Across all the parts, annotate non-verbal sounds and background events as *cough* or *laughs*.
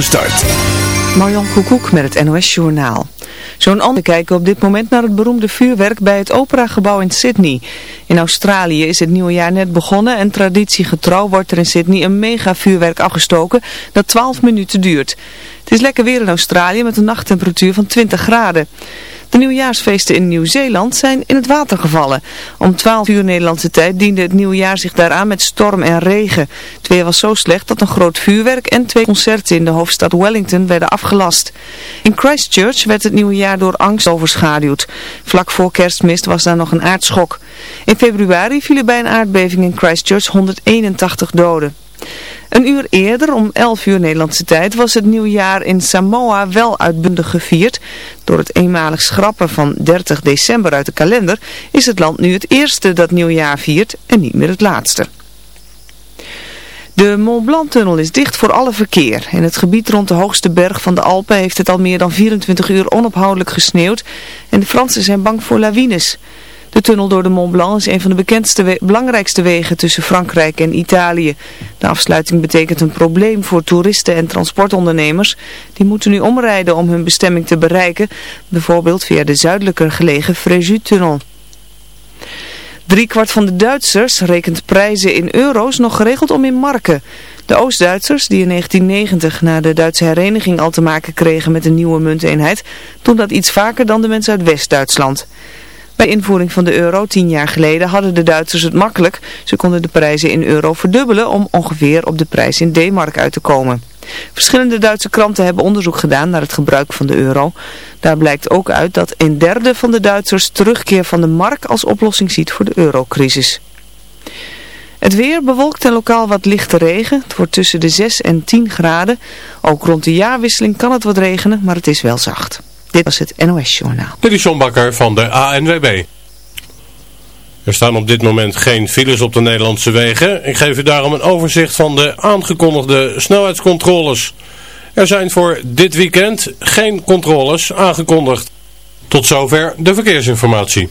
Start. Marjan Koekoek met het NOS Journaal. Zo'n ander kijken op dit moment naar het beroemde vuurwerk bij het Operagebouw in Sydney. In Australië is het nieuwe jaar net begonnen en traditiegetrouw wordt er in Sydney een mega vuurwerk afgestoken dat 12 minuten duurt. Het is lekker weer in Australië met een nachttemperatuur van 20 graden. De nieuwjaarsfeesten in Nieuw-Zeeland zijn in het water gevallen. Om 12 uur Nederlandse tijd diende het nieuwjaar zich daaraan met storm en regen. Het weer was zo slecht dat een groot vuurwerk en twee concerten in de hoofdstad Wellington werden afgelast. In Christchurch werd het nieuwjaar door angst overschaduwd. Vlak voor kerstmist was daar nog een aardschok. In februari vielen bij een aardbeving in Christchurch 181 doden. Een uur eerder, om 11 uur Nederlandse tijd, was het nieuwjaar in Samoa wel uitbundig gevierd. Door het eenmalig schrappen van 30 december uit de kalender is het land nu het eerste dat nieuwjaar viert en niet meer het laatste. De Mont Blanc-tunnel is dicht voor alle verkeer. In het gebied rond de hoogste berg van de Alpen heeft het al meer dan 24 uur onophoudelijk gesneeuwd en de Fransen zijn bang voor lawines. De tunnel door de Mont Blanc is een van de bekendste belangrijkste wegen tussen Frankrijk en Italië. De afsluiting betekent een probleem voor toeristen en transportondernemers. Die moeten nu omrijden om hun bestemming te bereiken, bijvoorbeeld via de zuidelijker gelegen Fréjus-tunnel. kwart van de Duitsers rekent prijzen in euro's nog geregeld om in marken. De Oost-Duitsers, die in 1990 na de Duitse hereniging al te maken kregen met een nieuwe munteenheid, doen dat iets vaker dan de mensen uit West-Duitsland. Bij invoering van de euro tien jaar geleden hadden de Duitsers het makkelijk. Ze konden de prijzen in euro verdubbelen om ongeveer op de prijs in D-mark uit te komen. Verschillende Duitse kranten hebben onderzoek gedaan naar het gebruik van de euro. Daar blijkt ook uit dat een derde van de Duitsers terugkeer van de mark als oplossing ziet voor de eurocrisis. Het weer bewolkt en lokaal wat lichte regen. Het wordt tussen de 6 en 10 graden. Ook rond de jaarwisseling kan het wat regenen, maar het is wel zacht. Dit was het NOS Journaal. Dit is van de ANWB. Er staan op dit moment geen files op de Nederlandse wegen. Ik geef u daarom een overzicht van de aangekondigde snelheidscontroles. Er zijn voor dit weekend geen controles aangekondigd. Tot zover de verkeersinformatie.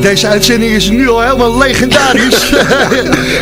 Deze uitzending is nu al helemaal legendarisch.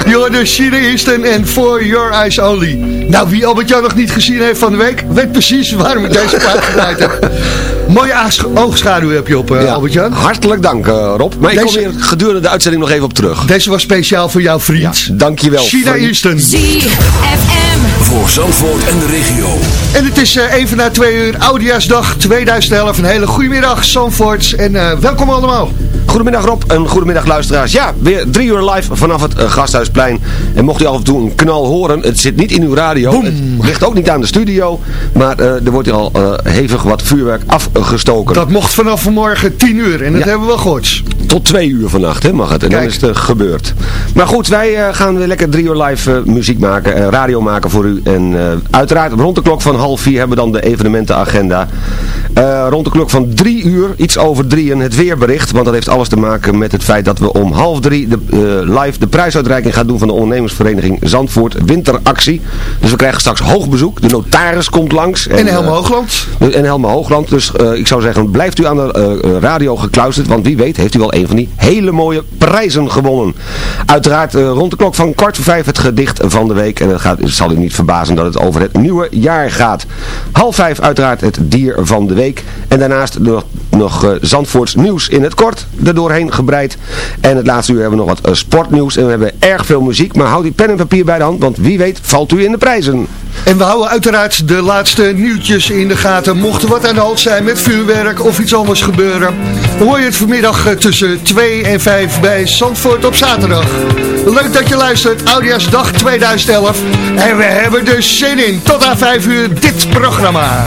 Je hoorde China Easton en For Your Eyes Only. Nou, wie Albert jou nog niet gezien heeft van de week, weet precies waarom ik deze plaat gedraaid heb. *laughs* Mooie oogschaduw heb je op, eh, Ja, Albert-Jan. Hartelijk dank eh, Rob. Maar ik kom Deze- hier gedurende de uitzending nog even op terug. Deze was speciaal voor jouw vriend. Dankjewel. China Van- Easton. ZFM. Voor Zandvoort en de regio. En het is eh, even na twee uur, Oudejaarsdag 2011. Een hele goede middag, Zandvoort. En eh, welkom allemaal. Goedemiddag Rob en goedemiddag luisteraars. Ja, weer drie uur live vanaf het eh, Gasthuisplein. En mocht u af en toe een knal horen, het zit niet in uw radio. Het ligt ook niet aan de studio. Maar eh, er wordt hier al eh, hevig wat vuurwerk afgestoken. Dat mocht vanaf vanmorgen 10 uur en dat Ja. hebben we wel gehoord. Tot twee uur vannacht hè, mag het. En Kijk. dan is het gebeurd. Maar goed, wij gaan weer lekker drie uur live muziek maken. en radio maken voor u. En uiteraard rond de klok van half vier hebben we dan de evenementenagenda. Eh, rond de klok van drie uur, iets over drieën, het weerbericht. Want dat heeft alles te maken met het feit dat we om half drie de, eh, live de prijsuitreiking gaan doen van de ondernemersvereniging Zandvoort Winteractie. Dus we krijgen straks hoog bezoek. De notaris komt langs. En Helme eh, Hoogland. en Helma Hoogland. Dus eh, ik zou zeggen, blijft u aan de radio gekluisterd. Want wie weet heeft u wel een van die hele mooie prijzen gewonnen. Uiteraard rond de klok van kwart voor vijf het gedicht van de week. En het, gaat, het zal u niet verbazen dat het over het nieuwe jaar gaat. Half vijf uiteraard het dier van de week. En daarnaast nog, nog eh, Zandvoorts nieuws in het kort er doorheen gebreid. En het laatste uur hebben we nog wat eh, sportnieuws. En we hebben erg veel muziek. Maar houd die pen en papier bij de hand. Want wie weet valt u in de prijzen. En we houden uiteraard de laatste nieuwtjes in de gaten. Mocht er wat aan de hand zijn met vuurwerk of iets anders gebeuren, hoor je het vanmiddag eh, tussen 2 en 5 bij Zandvoort op zaterdag. Leuk dat je luistert, Oudjaarsdag 2011. En we hebben er zin in. Tot aan 5 uur dit programma.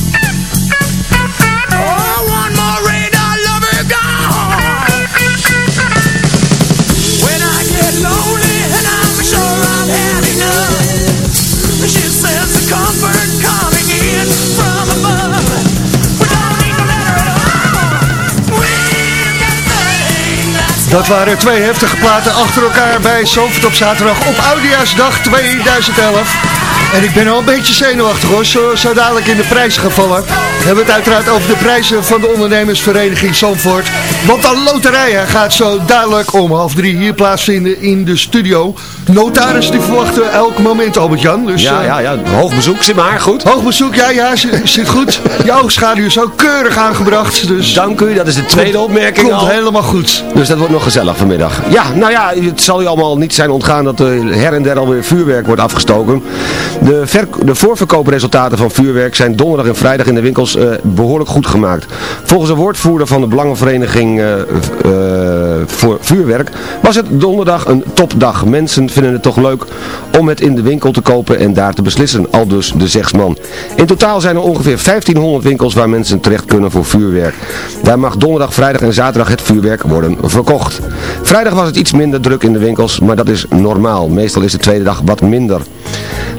Dat waren twee heftige platen achter elkaar bij Zandvoort op zaterdag op Oudjaarsdag 2011. En ik ben al een beetje zenuwachtig hoor, zo, zo dadelijk in de prijzen gevallen. We hebben het uiteraard over de prijzen van de ondernemersvereniging Zandvoort. Want de loterij gaat zo dadelijk om half drie hier plaatsvinden in de studio. Notaris die verwachten elk moment Albert-Jan. Dus, Ja, eh, ja, ja. Hoog bezoek, zit maar goed. Hoog bezoek, ja, ja, zit, goed. Je oogschaduw is ook keurig aangebracht. Dus Dank u, dat is de tweede opmerking komt al. helemaal goed. Dus dat wordt nog gezellig vanmiddag. Ja, nou ja, het zal u allemaal niet zijn ontgaan dat er her en der alweer vuurwerk wordt afgestoken. De, de voorverkoopresultaten van vuurwerk zijn donderdag en vrijdag in de winkels eh, behoorlijk goed gemaakt. Volgens de woordvoerder van de Belangenvereniging eh, eh, voor Vuurwerk was het donderdag een topdag. Mensen vinden het toch leuk om het in de winkel te kopen en daar te beslissen, al dus de zegsman. In totaal zijn er ongeveer 1500 winkels waar mensen terecht kunnen voor vuurwerk. Daar mag donderdag, vrijdag en zaterdag het vuurwerk worden verkocht. Vrijdag was het iets minder druk in de winkels, maar dat is normaal. Meestal is de tweede dag wat minder.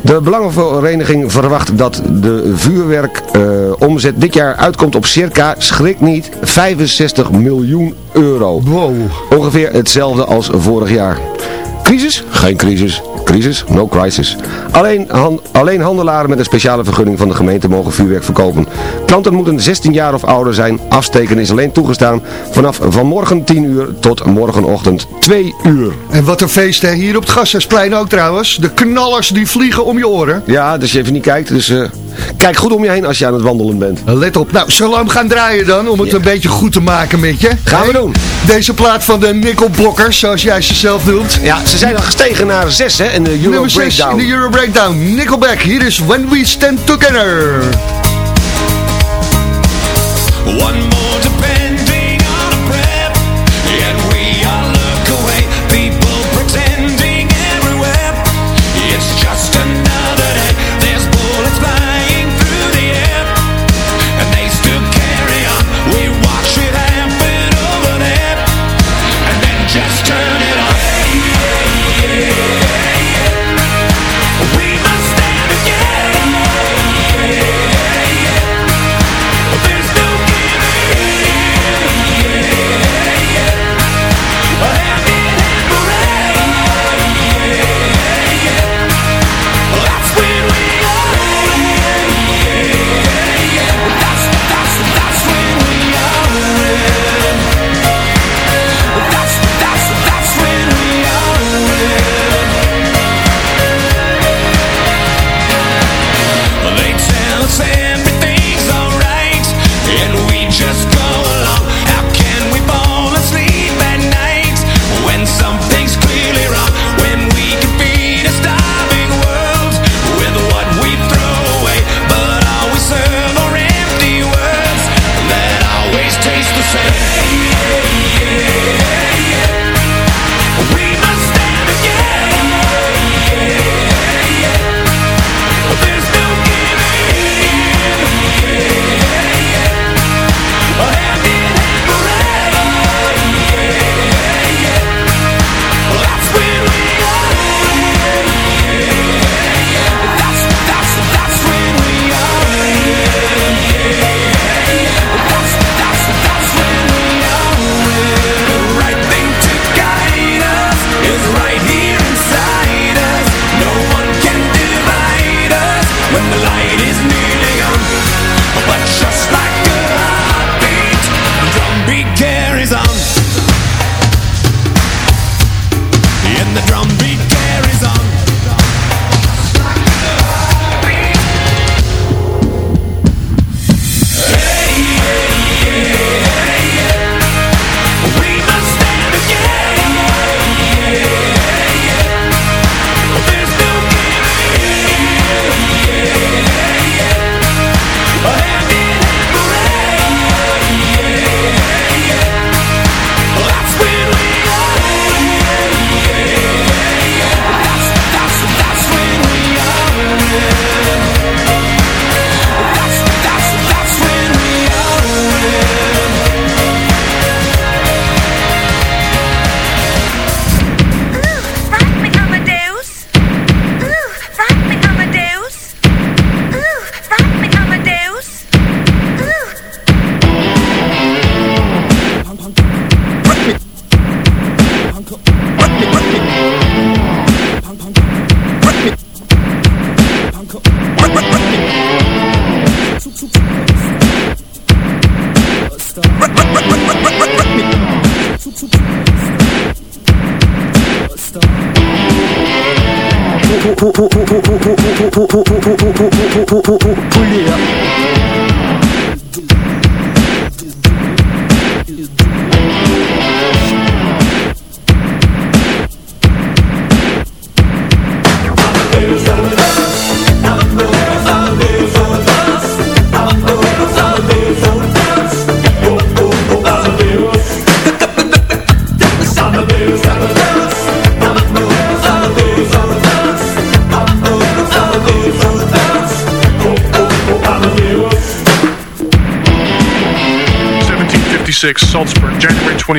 De Belangenvereniging verwacht dat de vuurwerkomzet dit jaar uitkomt op circa, schrik niet, 65 miljoen euro. Wow. Ongeveer hetzelfde als vorig jaar. Crisis? Geen crisis. Crisis? No crisis. Alleen, han- alleen handelaren met een speciale vergunning van de gemeente mogen vuurwerk verkopen. Klanten moeten 16 jaar of ouder zijn. Afsteken is alleen toegestaan vanaf vanmorgen 10 uur tot morgenochtend 2 uur. En wat een feest hè, hier op het Gasthuisplein ook trouwens. De knallers die vliegen om je oren. Ja, dus je even niet kijkt. Dus eh, kijk goed om je heen als je aan het wandelen bent. Let op. Nou, hem gaan draaien dan? Om het een beetje goed te maken met je. Gaan we doen. Deze plaat van de Nickelblokkers, zoals jij ze zelf noemt. Ja, ze zijn al gestegen naar 6 hè, in de Euro Nummer 6 in Breakdown. de Euro Breakdown. Nickelback, hier is When We Stand Together. One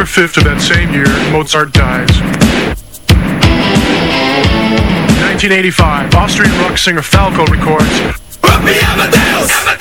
On December 5th of that same year, Mozart dies. 1985, Austrian rock singer Falco records! Amadeus! Amadeus!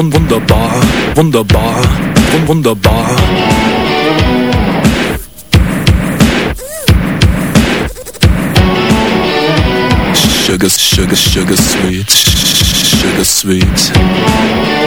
Wun, wun, wun, wunderbar, wunderbar, wun, wunderbar. Sugar, sugar, sugar sweet, sugar sweet.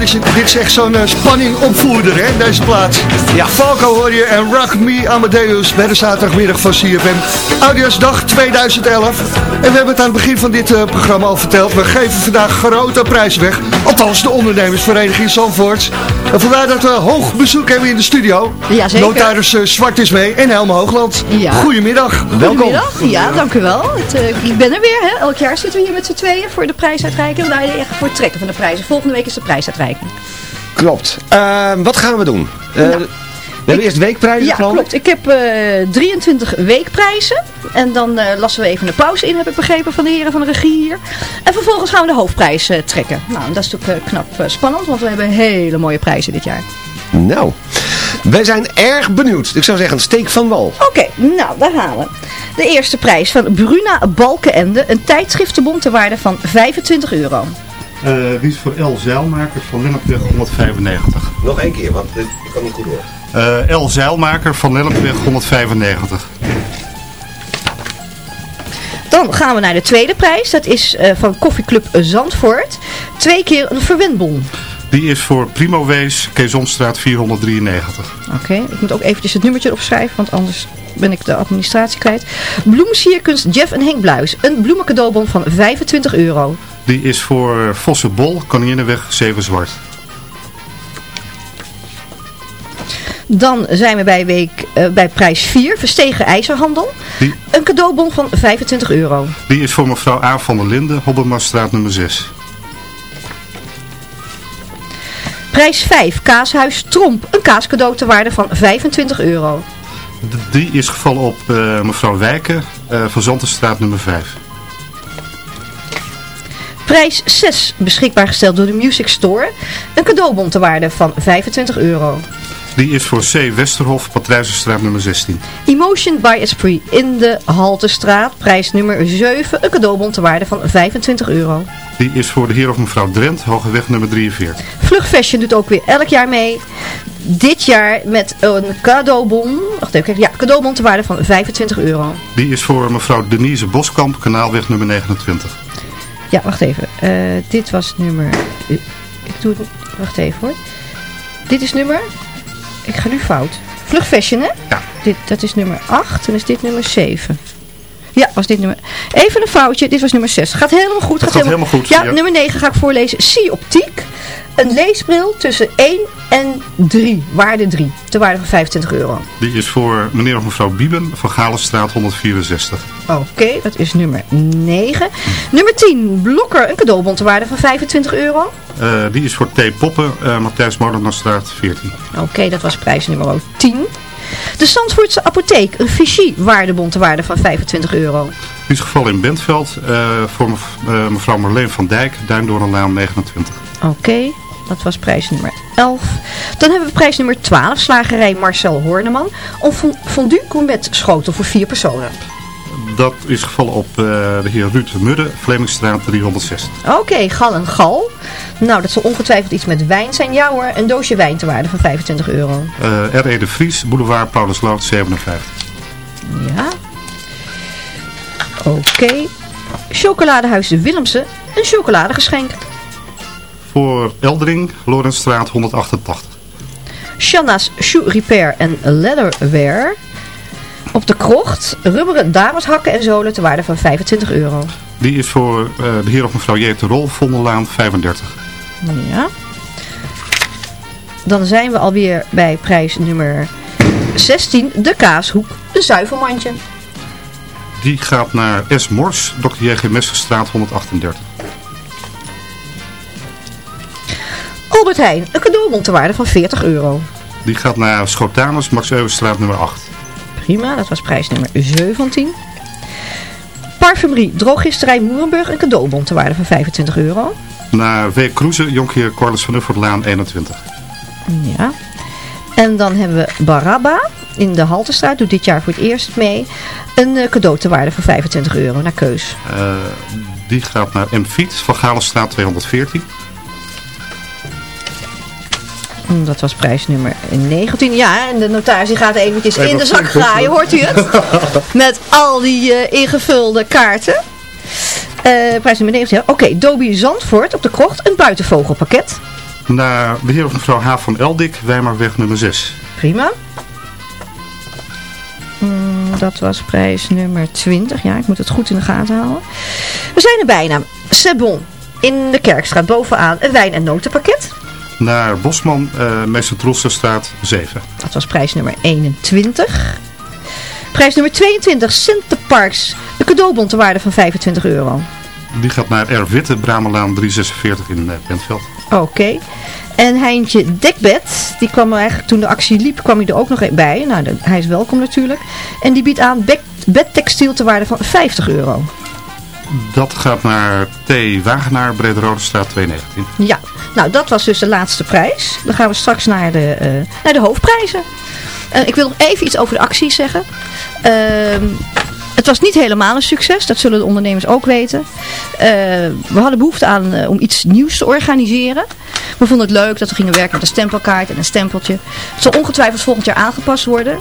Is- dit echt zo'n eh, spanning opvoerder, hè, deze plaats. Ja. Falco hoor je en Rock Me Amadeus bij de zaterdagmiddag van CFM. Oudjaarsdag 2011. En we hebben het aan het begin van dit eh, programma al verteld. We geven vandaag grote prijzen weg. Althans, de ondernemersvereniging Zandvoort. En vandaar dat we hoog bezoek hebben in de studio. Ja, zeker. Notaris eh, Zwart is mee en Helme Hoogland. Ja. Goedemiddag. Goedemiddag. Ja, dank u wel. Het, eh, ik ben er weer. Hè. Elk jaar zitten we hier met z'n tweeën voor de prijsuitreiking. Nou, echt voor het trekken van de prijzen. Volgende week is de prijsuitreiking. Klopt. Ehm, wat gaan we doen? Eh, hebben eerst weekprijzen, Ja, geloof ik. klopt. Ik heb eh, 23 weekprijzen. En dan eh, lassen we even een pauze in, heb ik begrepen van de heren van de regie hier. En vervolgens gaan we de hoofdprijs eh, trekken. Nou, dat is natuurlijk eh, knap eh, spannend, want we hebben hele mooie prijzen dit jaar. Nou, wij zijn erg benieuwd. Ik zou zeggen, steek van wal. Oké, nou, daar gaan we. De eerste prijs van Bruna Balkenende, een tijdschriftenbon ter waarde van 25 euro. Eh, die is voor L. Zeilmaker van Lennepweg 195. Nog één keer, want ik kan niet goed door. Eh, L. Zeilmaker van Lennepweg 195. Dan gaan we naar de tweede prijs. Dat is eh, van Koffieclub Zandvoort. Twee keer een verwendbon. Die is voor Primo Wees, Keesomstraat 493. Oké, ik moet ook eventjes het nummertje opschrijven, want anders ben ik de administratie kwijt. Bloemsierkunst Jeff en Henk Bluis. Een bloemencadeaubon van 25 euro. Die is voor Vossenbol, Koninginnenweg 7 Zwart. Dan zijn we bij, week, eh, bij prijs 4, Verstegen IJzerhandel. Die, Een cadeaubon van 25 euro. die is voor mevrouw A. van der Linden, Hobbemastraat nummer 6. Prijs 5, Kaashuis Tromp. Een kaascadeau ter waarde van 25 euro. Die is gevallen op eh, mevrouw Wijken, eh, van Zantenstraat nummer 5. Prijs 6, beschikbaar gesteld door de Music Store. Een cadeaubon ter waarde van 25 euro. Die is voor C. Westerhof, Patrijzenstraat nummer 16. Emotion by Esprit in de Haltestraat. Prijs nummer 7, een cadeaubon ter waarde van 25 euro. Die is voor de heer of mevrouw Drent, Hogeweg nummer 43. Vlug Fashion doet ook weer elk jaar mee. Dit jaar met een cadeaubon. Wacht even, ja, cadeaubon ter waarde van 25 euro. Die is voor mevrouw Denise Boskamp, Kanaalweg nummer 29. Ja, wacht even. Eh, dit was nummer... ik doe het... Wacht even hoor. Dit is nummer... Ik ga nu fout. Vlug Fashion, hè? Ja. Dit, dat is nummer 8 en is dit nummer 7. Ja, was dit nummer... Even een foutje. Dit was nummer 6. Gaat helemaal goed. Gaat helemaal goed, Ja, ja. nummer 9 ga ik voorlezen. Sea Optiek. Een leesbril tussen 1 en 3. Waarde 3. Ter waarde van 25 euro. Die is voor meneer of mevrouw Bieben van Galenstraat 164. Oké, dat is nummer 9. Nummer 10. Blokker. Een cadeaubon ter waarde van 25 euro. Eh, die is voor T. Poppen, eh Matthijs Molenstraat 14. Oké, dat was prijs nummer 10. De Zandvoortse apotheek, een Vichy waardebon ter waarde van 25 euro. Die is gevallen in Bentveld eh, voor mev- mevrouw Marleen van Dijk, Duindoornlaan 29. Oké, dat was prijs nummer 11. Dan hebben we prijs nummer 12, slagerij Marcel Horneman. Fon- fondue gourmet schotel voor vier personen. Dat is gevallen op eh, de heer Ruud Mudde, Vlemingstraat 360. Oké, gal en gal. Nou, dat zal ongetwijfeld iets met wijn zijn. Ja hoor, een doosje wijn ter waarde van 25 euro. Eh R.E. de Vries, Boulevard Paulusloot 57. Ja. Oké. Chocoladehuis de Willemse, een chocoladegeschenk. Voor Eldering, Lorenstraat 188. Shanna's Shoe Repair en Leatherwear. Op de krocht, rubberen dameshakken en zolen ter waarde van 25 euro. Die is voor eh, de heer of mevrouw J. Rol, Vondellaan 35. Ja. Dan zijn we alweer bij prijs nummer 16, de kaashoek, een zuivelmandje. Die gaat naar S. Mors, Dr. J.G. Messerstraat 138. Albert Heijn, een cadeaubon ter waarde van 40 euro. Die gaat naar Schotanus, Max Euwenstraat nummer 8. Prima, dat was prijs nummer 17. Parfumerie, drogisterij Moerenburg, een cadeaubon ter waarde van 25 euro. Naar W. Kroeze, Jonkheer Corliss van Uffertlaan 21. Ja. En dan hebben we Barabba in de Haltestraat, doet dit jaar voor het eerst mee. Een eh, cadeau ter waarde van 25 euro, naar keus. Eh, die gaat naar M. Fiets van Galenstraat 214. Mm, Dat was prijs nummer 19. Ja, en de notaris die gaat eventjes Even in de zak graaien, hoor. hoort u het? *laughs* Met al die eh, ingevulde kaarten. Eh, prijs nummer 19. ja. Oké, Dobie Zandvoort op de krocht, een buitenvogelpakket. Naar de heer of mevrouw H. van Eldik, Wijmerweg nummer 6. Prima. Mm, dat was prijs nummer 20. Ja, ik moet het goed in de gaten houden. We zijn er bijna. Sebon. In de Kerkstraat bovenaan. Een wijn- en notenpakket. Naar Bosman, uh, Meester Trossenstraat 7. Dat was prijs nummer 21. Prijs nummer 22. Centerparks. De cadeaubon te waarde van 25 euro. Die gaat naar R. Witte, Bramelaan 346 in uh, Bentveld. Oké. En Heintje Dekbed, die kwam er eigenlijk toen de actie liep, kwam hij er ook nog bij. Nou, de, hij is welkom natuurlijk. En die biedt aan bed, bedtextiel te waarde van 50 euro. Dat gaat naar T. Wagenaar, Brederode straat 219. Ja, nou dat was dus de laatste prijs. Dan gaan we straks naar de, uh, naar de hoofdprijzen. Uh, ik wil nog even iets over de actie zeggen. Uh, het was niet helemaal een succes, dat zullen de ondernemers ook weten. Uh, we hadden behoefte aan om iets nieuws te organiseren. We vonden het leuk dat we gingen werken met een stempelkaart en een stempeltje. Het zal ongetwijfeld volgend jaar aangepast worden.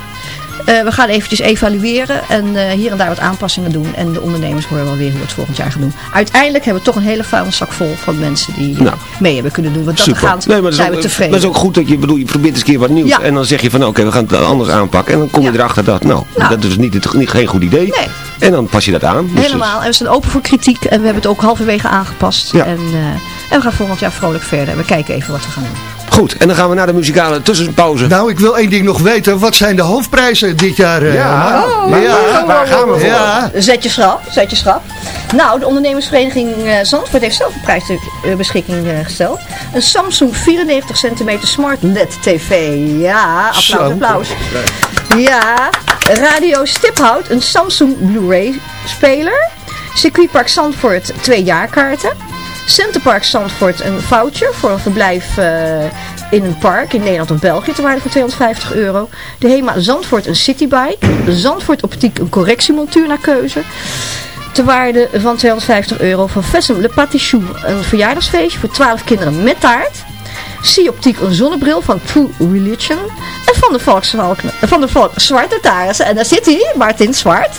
Uh, we gaan eventjes evalueren en hier en daar wat aanpassingen doen. En de ondernemers horen wel weer hoe we het volgend jaar gaan doen. Uiteindelijk hebben we toch een hele vuilniszak vol van mensen die nou, mee hebben kunnen doen. Want dat super. gaan nee, maar zijn ook, we tevreden. Maar het is ook goed dat je, bedoel, je probeert eens een keer wat nieuws. Ja. En dan zeg je van oké, okay, we gaan het anders aanpakken. En dan kom je ja. erachter dat, nou, nou, dat is niet, het, niet geen goed idee. Nee. En dan pas je dat aan. Dus Helemaal. En we zijn open voor kritiek. En we hebben het ook halverwege aangepast. Ja. En, uh, en we gaan volgend jaar vrolijk verder. We kijken even wat we gaan doen. Goed, en dan gaan we naar de muzikale tussenpauze. Nou, ik wil één ding nog weten. Wat zijn de hoofdprijzen dit jaar? Uh, ja, oh, maar, ja. Waar, waar, gaan we voor? Ja. Zet je schrap, zet je schrap. Nou, de ondernemersvereniging uh, Zandvoort heeft zelf een prijs ter uh, beschikking gesteld. Een Samsung 94 cm Smart LED TV. Ja, applaus, Zo. applaus. Ja, Radio Stiphout, een Samsung Blu-ray speler. Circuitpark Zandvoort, twee jaarkaarten. Centerpark Zandvoort een voucher voor een verblijf uh, in een park in Nederland of België te waarde van 250 euro. De HEMA Zandvoort een citybike. Zandvoort Optiek een correctiemontuur naar keuze. Te waarde van 250 euro. Van Vessem Le Patichou een verjaardagsfeestje voor 12 kinderen met taart. Optiek een zonnebril van True Religion. En van de Volksvalk, van de Volk Zwart Notarissen. En daar zit hij, Martin Zwart.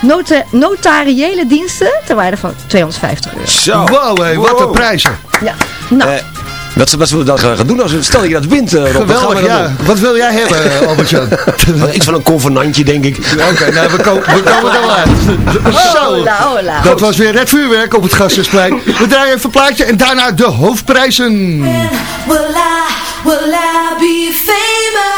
Nota notariële diensten ter waarde van 250 euro. Zo. Wow, hey, wat een prijzen. Ja, nou. Uh, wat, wat zullen we dan gaan doen als stel dat je dat wint, uh, Rob? Geweldig, wat ja. Doen? Wat wil jij hebben, *laughs* Albert-Jan? Iets van een convenantje, denk ik. Oké, okay, nou, we, ko we komen er wel uit. *laughs* Zo, hola, hola. dat was weer het vuurwerk op het Gasthuisplein. We draaien even een plaatje en daarna de hoofdprijzen. Will I, will I be famous?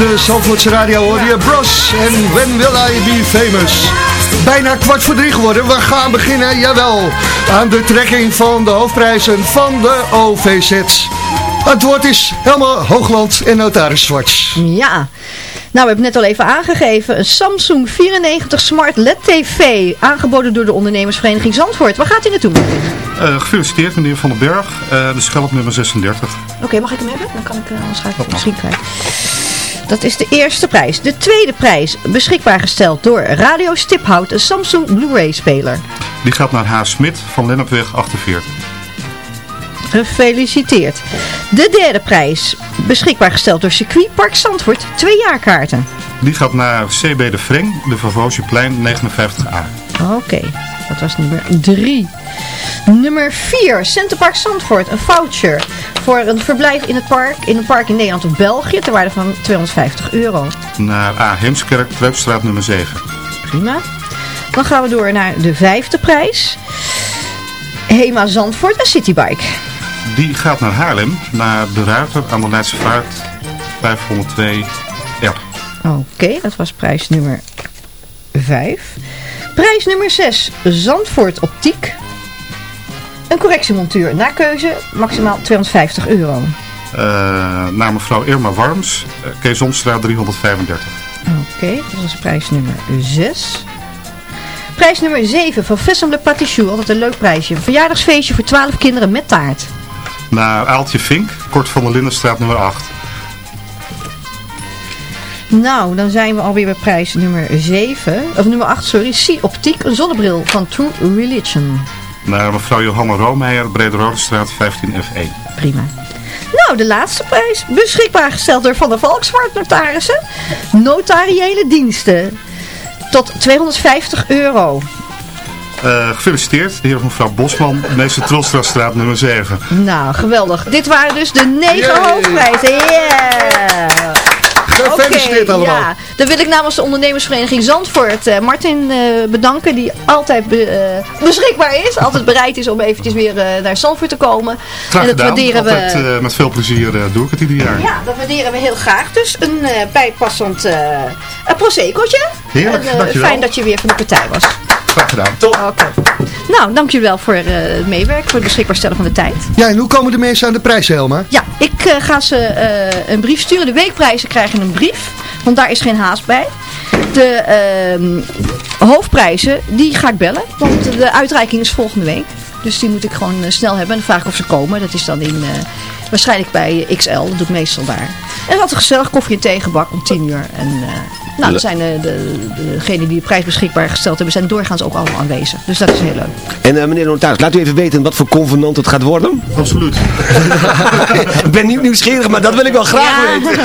Op de Zandvoortse Radio hoor je Bros en When Will I Be Famous. Bijna kwart voor drie geworden. We gaan beginnen, jawel, aan de trekking van de hoofdprijzen van de OVZ's. Het woord is Helma Hoogland en notaris Zwarts. Ja. Nou, we hebben net al even aangegeven. Een Samsung 94 Smart LED TV. Aangeboden door de ondernemersvereniging Zandvoort. Waar gaat hij naartoe? Oké, Eh, gefeliciteerd meneer Van den Berg, Eh, de schelp nummer 36. mag ik hem hebben? Dan kan ik, uh, anders ga ik het misschien kwijt. Dat is de eerste prijs. De tweede prijs, beschikbaar gesteld door Radio Stiphout, een Samsung Blu-ray speler. Die gaat naar H. Smit van Lennepweg 48. Gefeliciteerd. De derde prijs, beschikbaar gesteld door Circuitpark Zandvoort, twee jaarkaarten. Die gaat naar CB de Vreng, de Vavosieplein 59A. Oké, dat was nummer 3. Nummer 4, Centerpark Zandvoort, een voucher voor een verblijf in het park, in een park in Nederland of België, ter waarde van 250 euro. Naar A. Heemskerk, Treupstraat nummer 7. Prima. Dan gaan we door naar de vijfde prijs. Hema Zandvoort, een citybike. Die gaat naar Haarlem, naar de Ruiter aan de Leidse Vaart 502R. Oké, dat was prijs nummer 5. Prijs nummer 6, Zandvoort Optiek. Een correctiemontuur naar keuze, maximaal 250 euro. Eh, naar mevrouw Irma Warms, uh, Keesomstraat 335. Oké, dat was prijs nummer 6. Prijs nummer 7 van Vessem Le Patichou, altijd een leuk prijsje. Een verjaardagsfeestje voor 12 kinderen met taart. Naar Aaltje Vink, kort van de Lindenstraat nummer 8. Nou, dan zijn we alweer bij prijs nummer 7, of nummer 8, sorry. Sea Optiek, een zonnebril van True Religion. Naar mevrouw Johanna Roomeijer, Brede-Rodestraat 15F1. Prima. Nou, de laatste prijs. Beschikbaar gesteld door Van der Valkswaard Notarissen. Notariële diensten. Tot 250 euro. Uh, gefeliciteerd, de heer of mevrouw Bosman, meester Trolstraatstraat nummer 7. Nou, geweldig. Dit waren dus de negen hoofdprijzen. Yeah! Gefeliciteerd allemaal. Ja. Dan wil ik namens de ondernemersvereniging Zandvoort uh, Martin uh, bedanken. Die altijd be, uh, beschikbaar is. Altijd bereid is om eventjes weer naar Zandvoort te komen. Graag en dat gedaan. waarderen altijd, we. met veel plezier doe ik het ieder jaar. Ja, dat waarderen we heel graag. Dus een bijpassend uh, een proseccootje. Heerlijk, en. Fijn dat je weer van de partij was. Graag gedaan. Oké. Okay. Nou, dankjewel voor het meewerken, voor het beschikbaar stellen van de tijd. Ja, en hoe komen de mensen aan de prijs, Helma? Ja, ik ga ze een brief sturen. De weekprijzen krijgen een brief. Want daar is geen haast bij. De uh, hoofdprijzen, die ga ik bellen. Want de uitreiking is volgende week. Dus die moet ik gewoon uh, snel hebben. En dan vraag ik of ze komen. Dat is dan in, uh, waarschijnlijk bij XL. Dat doe ik meestal daar. En wat een gezellig koffie en theegebak om 10 uur. En uh, nou, dat zijn de, de, degenen die de prijs beschikbaar gesteld hebben, zijn doorgaans ook allemaal aanwezig. Dus dat is heel leuk. En uh, meneer de notaris, laat u even weten wat voor convenant het gaat worden. Absoluut. *laughs* ik ben niet nieuwsgierig, maar dat wil ik wel graag ja. weten. *laughs*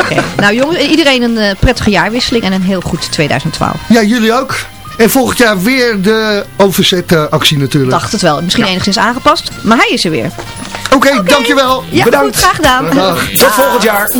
Oké. Okay. Nou jongens, iedereen een uh, prettige jaarwisseling en een heel goed 2012. Ja, jullie ook. En volgend jaar weer de overzetactie natuurlijk. Dacht het wel. Misschien enigszins aangepast, maar hij is er weer. Oké, okay, okay. dankjewel. Ja, Bedankt. Goed, graag gedaan. Tot volgend jaar.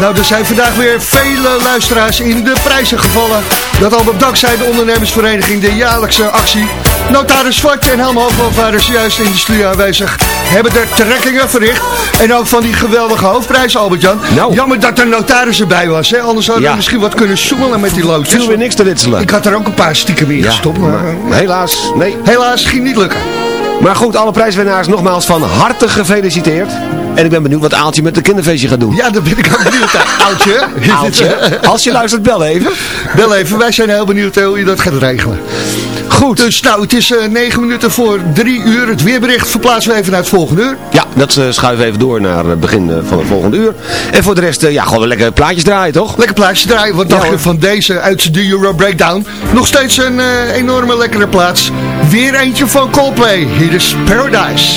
Nou, er zijn vandaag weer vele luisteraars in de prijzen gevallen. Dat allemaal dankzij de ondernemersvereniging, de jaarlijkse actie. Notaris Zwart en Helm juist in de studio aanwezig. Hebben er trekkingen verricht. En ook van die geweldige hoofdprijs, Albert-Jan. Jammer dat er notaris erbij was, hè? anders hadden we Ja. misschien wat kunnen zoemelen met die loodjes. Viel weer niks te ritselen. Ik had er ook een paar stiekem in Ja, gestopt. maar Maar, helaas, nee. helaas ging niet lukken. Maar goed, alle prijswinnaars nogmaals van harte gefeliciteerd. En ik ben benieuwd wat Aaltje met de kinderfeestje gaat doen. Ja, daar ben ik ook benieuwd naar. Oudje. Aaltje, als je luistert, bel even. Bel even, wij zijn heel benieuwd hoe je dat gaat regelen. Goed. Dus nou, het is eh, negen minuten voor drie uur. Het weerbericht verplaatsen we even naar het volgende uur. Ja, dat eh, schuiven we even door naar het begin eh, van het volgende uur. En voor de rest, eh, ja, gewoon lekker plaatjes draaien, toch? Lekker plaatje draaien. Wat dacht Ja, je van deze uit de Euro Breakdown? Nog steeds een eh, enorme lekkere plaats. Weer eentje van Coldplay. Hier is Paradise.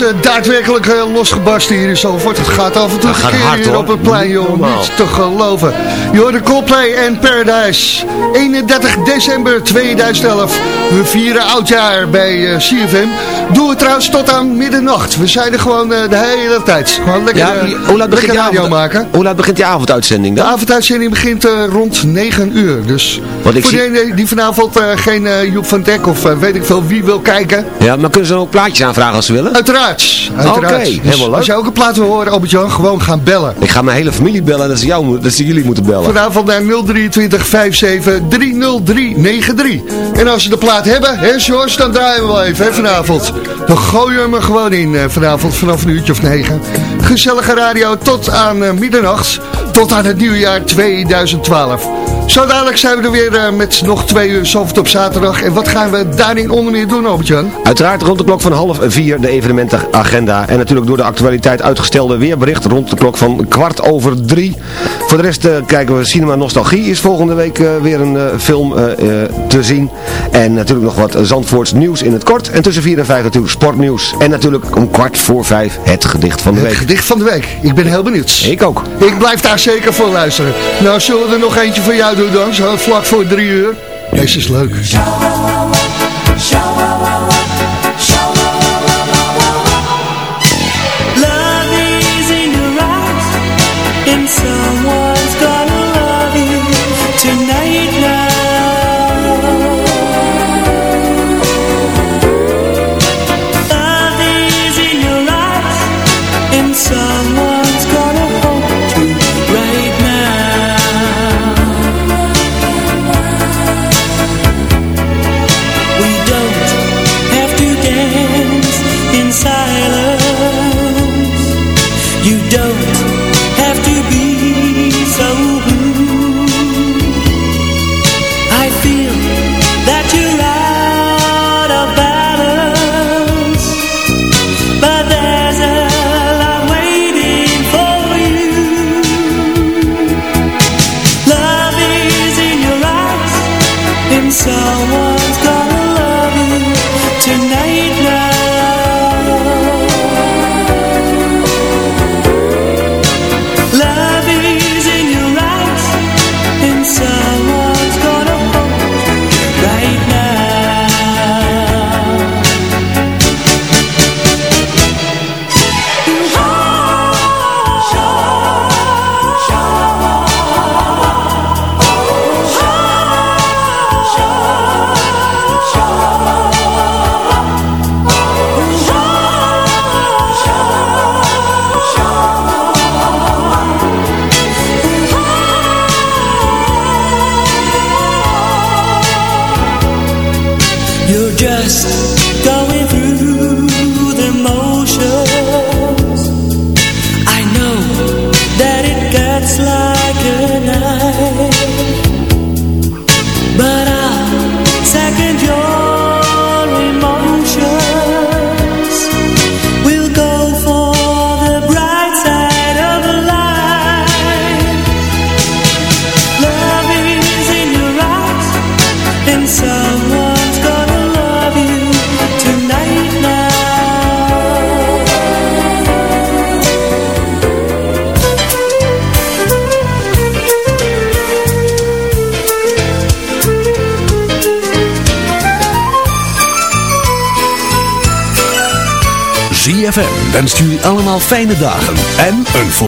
Is eh, daadwerkelijk eh, losgebarsten hier in Zalvoort. Het gaat af en toe Dat gaat een keer hard, hier op het plein, joh. Niet te geloven. De Coldplay en Paradise. 31 december 2011. We vieren oudjaar bij eh, CFM. Doen we trouwens tot aan middernacht. We zijn er gewoon eh, de hele tijd. Gewoon lekker, Ja, eh, die- hoe, laat begint die radio avond, maken. hoe laat begint die avonduitzending De dan? avonduitzending begint rond 9 uur. Dus Want ik voor zie- degene die vanavond geen Joep van Dek of weet ik veel wie wil kijken. Ja, maar kunnen ze dan ook plaatjes aanvragen als ze willen? Uiteraard. uiteraard. Oké, Dus helemaal leuk. Als je ook een plaat wil horen, Albert-Jan, gewoon gaan bellen. Ik ga mijn hele familie bellen en dat ze, jou, moet- dat ze jullie moeten bellen. Vanavond naar 023 57 30393. En als ze de plaat hebben, hè George, dan draaien we wel even hè, vanavond. Dan gooien we hem er gewoon in eh, vanavond vanaf een uurtje of negen. Gezellige radio tot aan eh, middernacht. Tot aan het nieuwjaar 2012. Zo dadelijk zijn we er weer eh, met nog twee uur Zalvert op zaterdag. En wat gaan we daarin onder meer doen, Albert-Jan? Uiteraard rond de klok van half vier de evenementenagenda. En natuurlijk door de actualiteit uitgestelde weerbericht rond de klok van kwart over drie. Voor de rest kijken we Cinema Nostalgie is volgende week eh, weer een eh, film eh, te zien. En natuurlijk nog wat Zandvoorts nieuws in het kort. En tussen vier en vijf natuurlijk sportnieuws. En natuurlijk om kwart voor vijf het gedicht van de Het week. gedicht van de week. Ik ben heel benieuwd. Ik ook. Ik blijf daar zeker voor luisteren. Nou, zullen we er nog eentje voor jou doen dan? Zo vlak voor drie uur. Deze is leuk. Fijne dagen en een